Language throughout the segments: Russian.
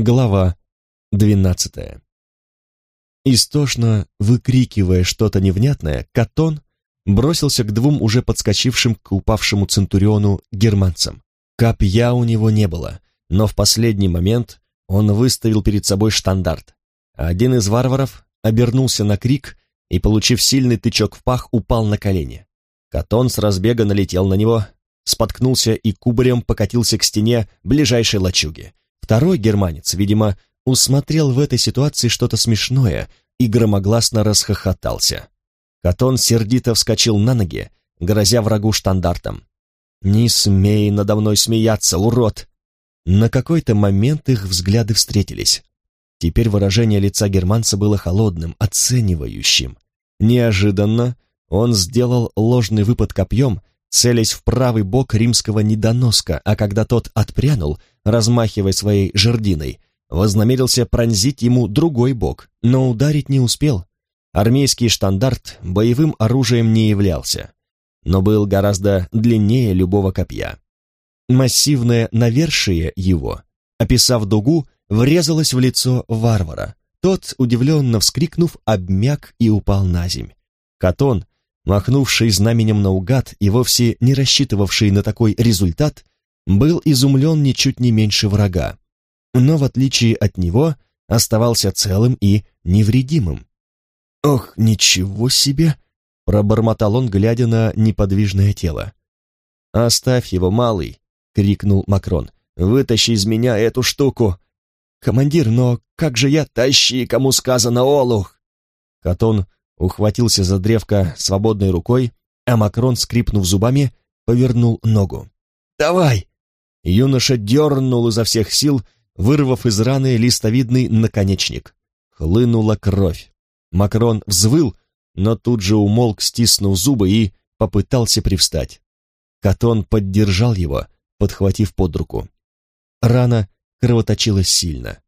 Глава двенадцатая. Истошно выкрикивая что-то невнятное, Катон бросился к двум уже подскочившим к упавшему Центуриону германцам. Копья у него не было, но в последний момент он выставил перед собой штандарт. Один из варваров обернулся на крик и, получив сильный тычок в пах, упал на колени. Катон с разбега налетел на него, споткнулся и кубарем покатился к стене ближайшей лачуги. Второй германец, видимо, усмотрел в этой ситуации что-то смешное и громогласно расхохотался. Катон сердито вскочил на ноги, грозя врагу штандартом. «Не смей надо мной смеяться, урод!» На какой-то момент их взгляды встретились. Теперь выражение лица германца было холодным, оценивающим. Неожиданно он сделал ложный выпад копьем, целясь в правый бок римского недоноска, а когда тот отпрянул, размахивая своей жердиной, вознамерился пронзить ему другой бок, но ударить не успел. Армейский штандарт боевым оружием не являлся, но был гораздо длиннее любого копья. Массивное навершие его, описав дугу, врезалось в лицо варвара. Тот, удивленно вскрикнув, обмяк и упал на земь. Катон, махнувший знаменем наугад и вовсе не рассчитывавший на такой результат, был изумлен ничуть не меньше врага, но в отличие от него оставался целым и невредимым. «Ох, ничего себе!» — пробормотал он, глядя на неподвижное тело. «Оставь его, малый!» — крикнул Макрон. «Вытащи из меня эту штуку!» «Командир, но как же я тащи, кому сказано, олух!» Катон ухватился за древко свободной рукой, а Макрон, скрипнув зубами, повернул ногу. «Давай!» Юноша дернул изо всех сил, вырвав из раны листовидный наконечник. Хлынула кровь. Макрон взвыл, но тут же умолк, стиснув зубы и попытался привстать. Катон поддержал его, подхватив под руку. Рана кровоточила сильно.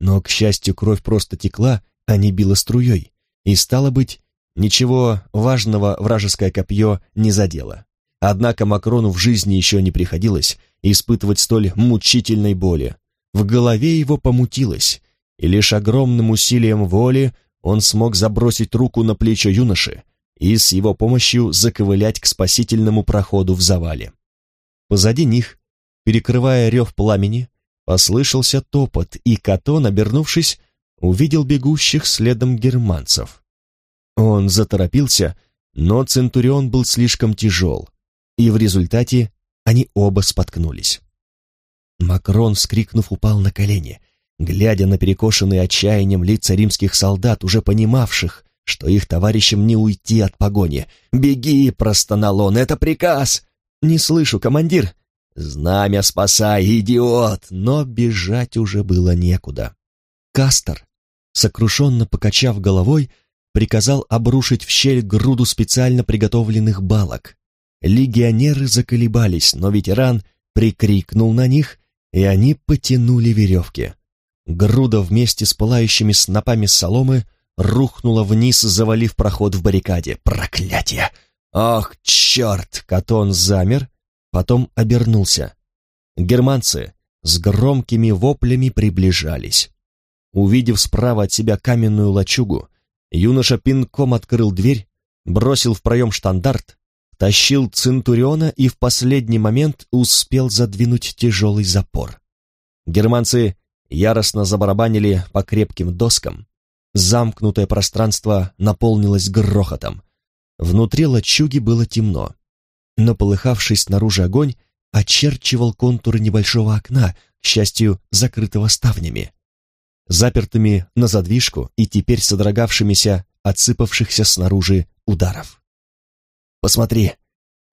Но, к счастью, кровь просто текла, а не била струей, и, стало быть, ничего важного вражеское копье не задело. Однако Макрону в жизни еще не приходилось испытывать столь мучительной боли. В голове его помутилось, и лишь огромным усилием воли он смог забросить руку на плечо юноши и с его помощью заковылять к спасительному проходу в завале. Позади них, перекрывая рев пламени, послышался топот, и Катон, обернувшись, увидел бегущих следом германцев. Он заторопился, но Центурион был слишком тяжел, и в результате они оба споткнулись. Макрон, вскрикнув, упал на колени, глядя на перекошенные отчаянием лица римских солдат, уже понимавших, что их товарищам не уйти от погони. «Беги!» — простонал он. «Это приказ!» «Не слышу, командир!» «Знамя спасай, идиот!» Но бежать уже было некуда. Кастер, сокрушенно покачав головой, приказал обрушить в щель груду специально приготовленных балок. Легионеры заколебались, но ветеран прикрикнул на них, и они потянули веревки. Груда вместе с пылающими снопами соломы рухнула вниз, завалив проход в баррикаде. Проклятие! Ох, черт! Катон замер, потом обернулся. Германцы с громкими воплями приближались. Увидев справа от себя каменную лачугу, юноша пинком открыл дверь, бросил в проем штандарт, тащил Центуриона и в последний момент успел задвинуть тяжелый запор. Германцы яростно забарабанили по крепким доскам. Замкнутое пространство наполнилось грохотом. Внутри лачуги было темно, но полыхавший снаружи огонь очерчивал контуры небольшого окна, к счастью, закрытого ставнями. Запертыми на задвижку и теперь содрогавшимися отсыпавшихся снаружи ударов. Посмотри,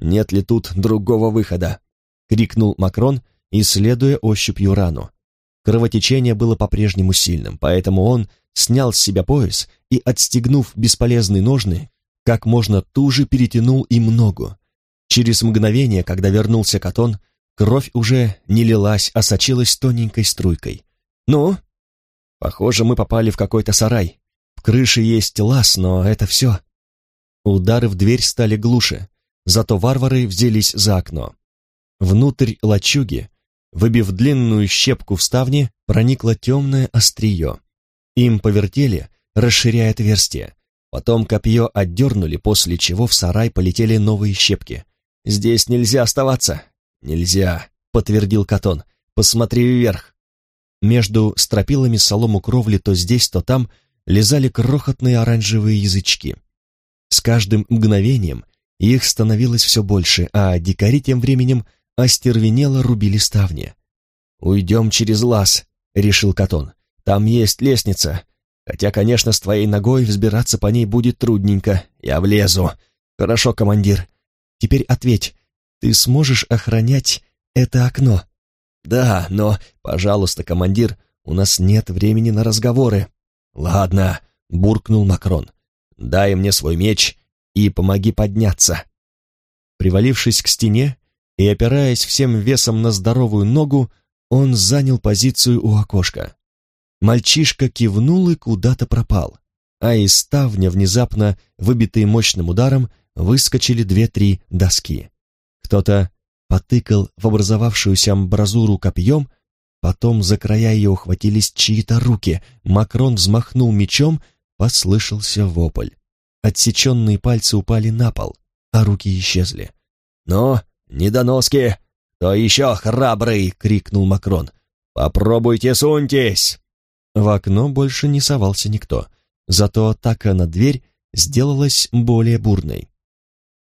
нет ли тут другого выхода!» — крикнул Макрон, исследуя ощупью рану. Кровотечение было по-прежнему сильным, поэтому он снял с себя пояс и, отстегнув бесполезные ножны, как можно туже перетянул им ногу. Через мгновение, когда вернулся Катон, кровь уже не лилась, а сочилась тоненькой струйкой. «Ну?» «Похоже, мы попали в какой-то сарай. В крыше есть лаз, но это все», Удары в дверь стали глуше, зато варвары взялись за окно. Внутрь лачуги выбив длинную щепку в ставне, проникло темное острие. Им повертели, расширяя отверстие. Потом копье отдернули, после чего в сарай полетели новые щепки. «Здесь нельзя оставаться!» «Нельзя», — подтвердил Катон. «Посмотри вверх!» Между стропилами солому кровли то здесь, то там лизали крохотные оранжевые язычки. С каждым мгновением их становилось все больше, а дикари тем временем остервенело рубили ставни. «Уйдем через лаз», — решил Катон. «Там есть лестница. Хотя, конечно, с твоей ногой взбираться по ней будет трудненько. Я влезу. Хорошо, командир. Теперь ответь, ты сможешь охранять это окно?» «Да, но, пожалуйста, командир, у нас нет времени на разговоры». «Ладно», — буркнул Макрон. «Дай мне свой меч и помоги подняться». Привалившись к стене и опираясь всем весом на здоровую ногу, он занял позицию у окошка. Мальчишка кивнул и куда-то пропал, а из ставня, внезапно выбитые мощным ударом, выскочили две-три доски. Кто-то потыкал в образовавшуюся амбразуру копьем, потом за края ее ухватились чьи-то руки, Макрон взмахнул мечом, послышался вопль. Отсеченные пальцы упали на пол, а руки исчезли. «Ну, недоноски! Кто еще храбрый?» — крикнул Макрон. «Попробуйте суньтесь!» В окно больше не совался никто, зато атака на дверь сделалась более бурной.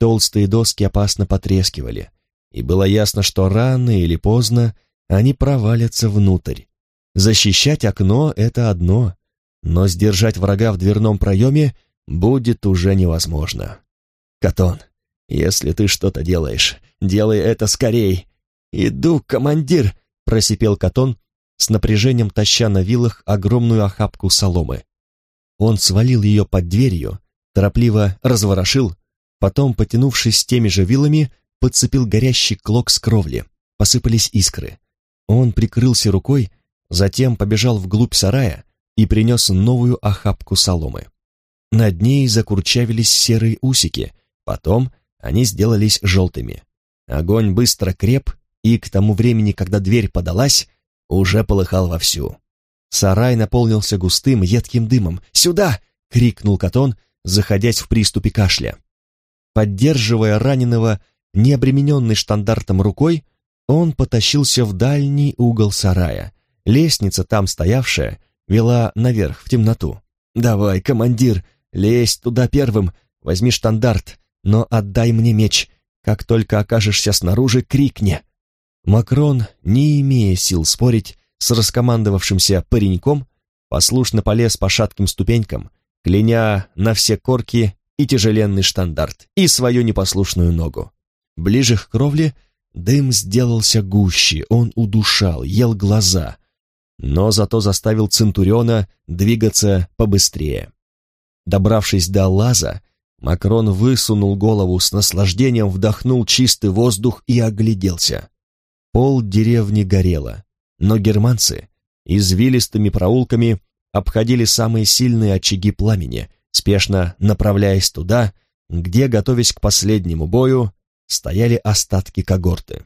Толстые доски опасно потрескивали, и было ясно, что рано или поздно они провалятся внутрь. Защищать окно — это одно, но сдержать врага в дверном проеме будет уже невозможно. Катон, если ты что-то делаешь, делай это скорей. Иду, командир, просипел Катон, с напряжением таща на вилах огромную охапку соломы. Он свалил ее под дверью, торопливо разворошил, потом, потянувшись теми же вилами, подцепил горящий клок с кровли. Посыпались искры. Он прикрылся рукой, затем побежал вглубь сарая и принес новую охапку соломы. Над ней закурчавились серые усики, потом они сделались желтыми. Огонь быстро креп, и к тому времени, когда дверь подалась, уже полыхал вовсю. Сарай наполнился густым, едким дымом. «Сюда!» — крикнул Катон, заходясь в приступе кашля. Поддерживая раненого, необремененный штандартом рукой, он потащился в дальний угол сарая. Лестница, там стоявшая, вела наверх, в темноту. «Давай, командир, лезь туда первым, возьми штандарт, но отдай мне меч. Как только окажешься снаружи, крикни!» Макрон, не имея сил спорить с раскомандовавшимся пареньком, послушно полез по шатким ступенькам, кляня на все корки и тяжеленный штандарт, и свою непослушную ногу. Ближе к кровле дым сделался гуще, он удушал, ел глаза, но зато заставил Центуриона двигаться побыстрее. Добравшись до лаза, Макрон высунул голову с наслаждением, вдохнул чистый воздух и огляделся. Пол деревни горело, но германцы извилистыми проулками обходили самые сильные очаги пламени, спешно направляясь туда, где, готовясь к последнему бою, стояли остатки когорты.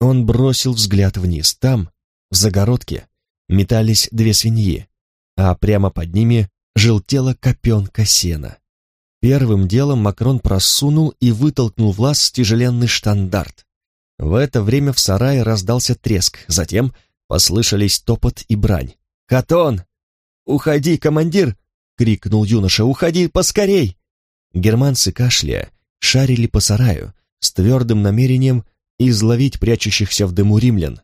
Он бросил взгляд вниз. Там, в загородке, метались две свиньи, а прямо под ними желтела копенка сена. Первым делом Макрон просунул и вытолкнул в лаз тяжеленный штандарт. В это время в сарае раздался треск, затем послышались топот и брань. «Катон! Уходи, командир!» — крикнул юноша. «Уходи поскорей!» Германцы кашля шарили по сараю с твердым намерением изловить прячущихся в дыму римлян,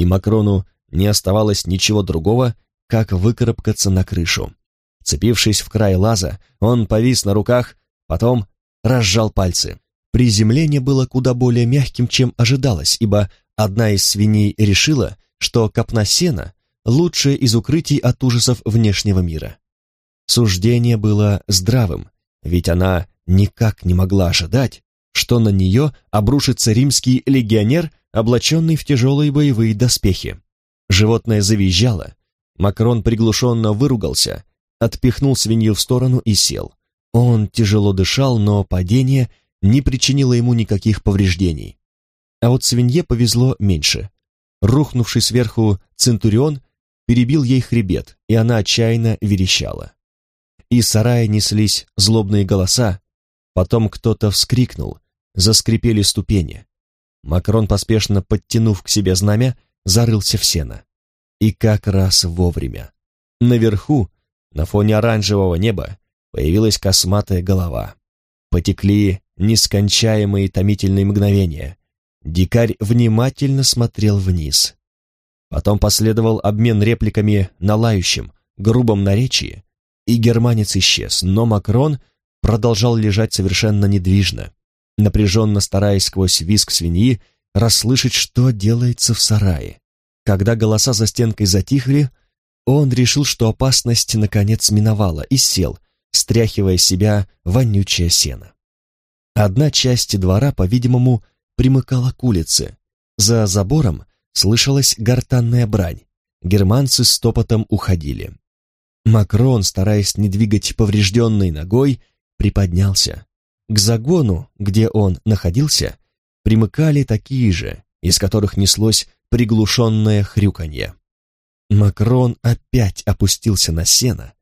и Макрону не оставалось ничего другого, как выкарабкаться на крышу. Цепившись в край лаза, он повис на руках, потом разжал пальцы. Приземление было куда более мягким, чем ожидалось, ибо одна из свиней решила, что копна сена — лучшее из укрытий от ужасов внешнего мира. Суждение было здравым, ведь она никак не могла ожидать, что на нее обрушится римский легионер, облаченный в тяжелые боевые доспехи. Животное завизжало, Макрон приглушенно выругался, отпихнул свинью в сторону и сел. Он тяжело дышал, но падение не причинило ему никаких повреждений. А вот свинье повезло меньше. Рухнувший сверху Центурион перебил ей хребет, и она отчаянно верещала. Из сарая неслись злобные голоса, потом кто-то вскрикнул, заскрипели ступени. Макрон, поспешно подтянув к себе знамя, зарылся в сено. И как раз вовремя. Наверху, на фоне оранжевого неба, появилась косматая голова. Потекли нескончаемые томительные мгновения. Дикарь внимательно смотрел вниз. Потом последовал обмен репликами на лающем, грубом наречии, и германец исчез, но Макрон продолжал лежать совершенно недвижно, напряженно стараясь сквозь визг свиньи расслышать, что делается в сарае. Когда голоса за стенкой затихли, он решил, что опасность наконец миновала, и сел, стряхивая себя вонючее сено. Одна часть двора, по-видимому, примыкала к улице. За забором слышалась гортанная брань. Германцы с топотом уходили. Макрон, стараясь не двигать поврежденной ногой, приподнялся. К загону, где он находился, примыкали такие же, из которых неслось приглушенное хрюканье. Макрон опять опустился на сено,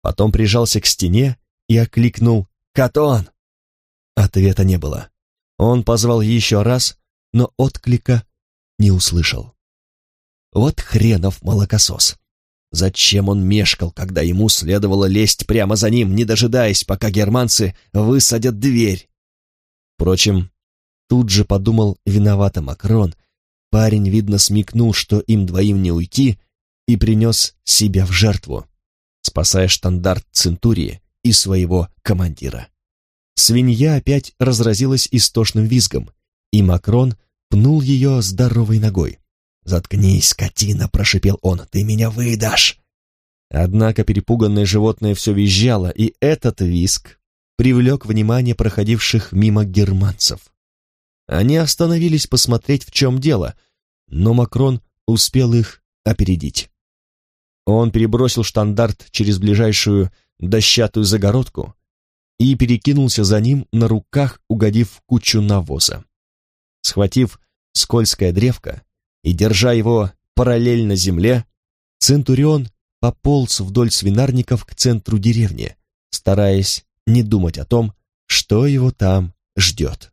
потом прижался к стене и окликнул «Катон!». Ответа не было. Он позвал еще раз, но отклика не услышал. Вот хренов молокосос. Зачем он мешкал, когда ему следовало лезть прямо за ним, не дожидаясь, пока германцы высадят дверь? Впрочем, тут же подумал виновато Макрон. Парень, видно, смекнул, что им двоим не уйти, и принес себя в жертву, спасая штандарт Центурии и своего командира. Свинья опять разразилась истошным визгом, и Макрон пнул ее здоровой ногой. «Заткнись, скотина!» — прошипел он. «Ты меня выдашь!» Однако перепуганное животное все визжало, и этот визг привлек внимание проходивших мимо германцев. Они остановились посмотреть, в чем дело, но Макрон успел их опередить. Он перебросил штандарт через ближайшую дощатую загородку и перекинулся за ним на руках, угодив кучу навоза. Схватив скользкое древко, и, держа его параллельно земле, Центурион пополз вдоль свинарников к центру деревни, стараясь не думать о том, что его там ждет.